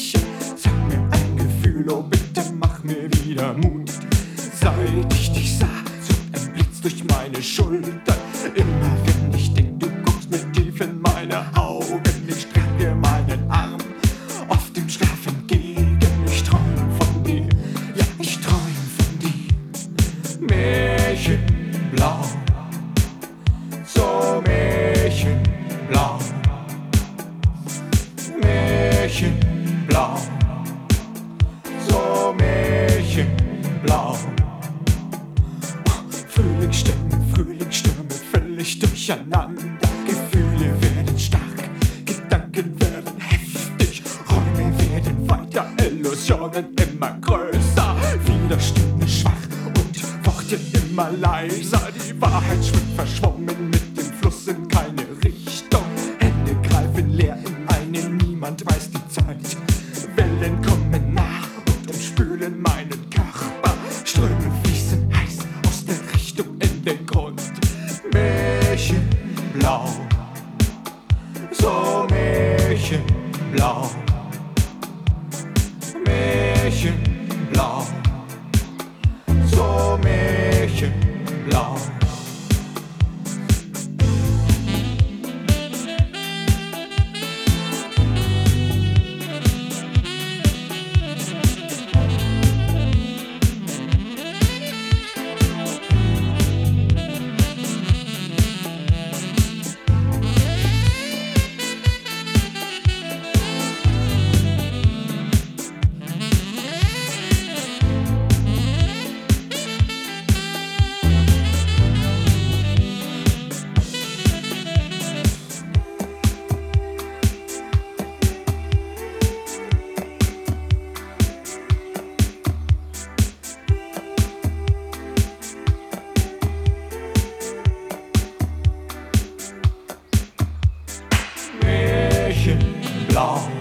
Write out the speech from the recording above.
ich Sag mir ein Gefühl, oh bitte mach mir wieder Mut. Seit ich dich sah, zog ein Blitz durch meine Schultern, Immer wieder. Frühlingsstürme, Frühlingsstürme völlig durcheinander. Gefühle werden stark, Gedanken werden heftig, Räume werden weiter, Illusionen immer größer. Widerstände schwach und Worte immer leiser. Die Wahrheit schwimmt verschwommen mit dem Fluss in keine Richtung. Hände greifen leer in einen, niemand weiß blau, so Märchenblau, Märchenblau, so Märchenblau. Oh.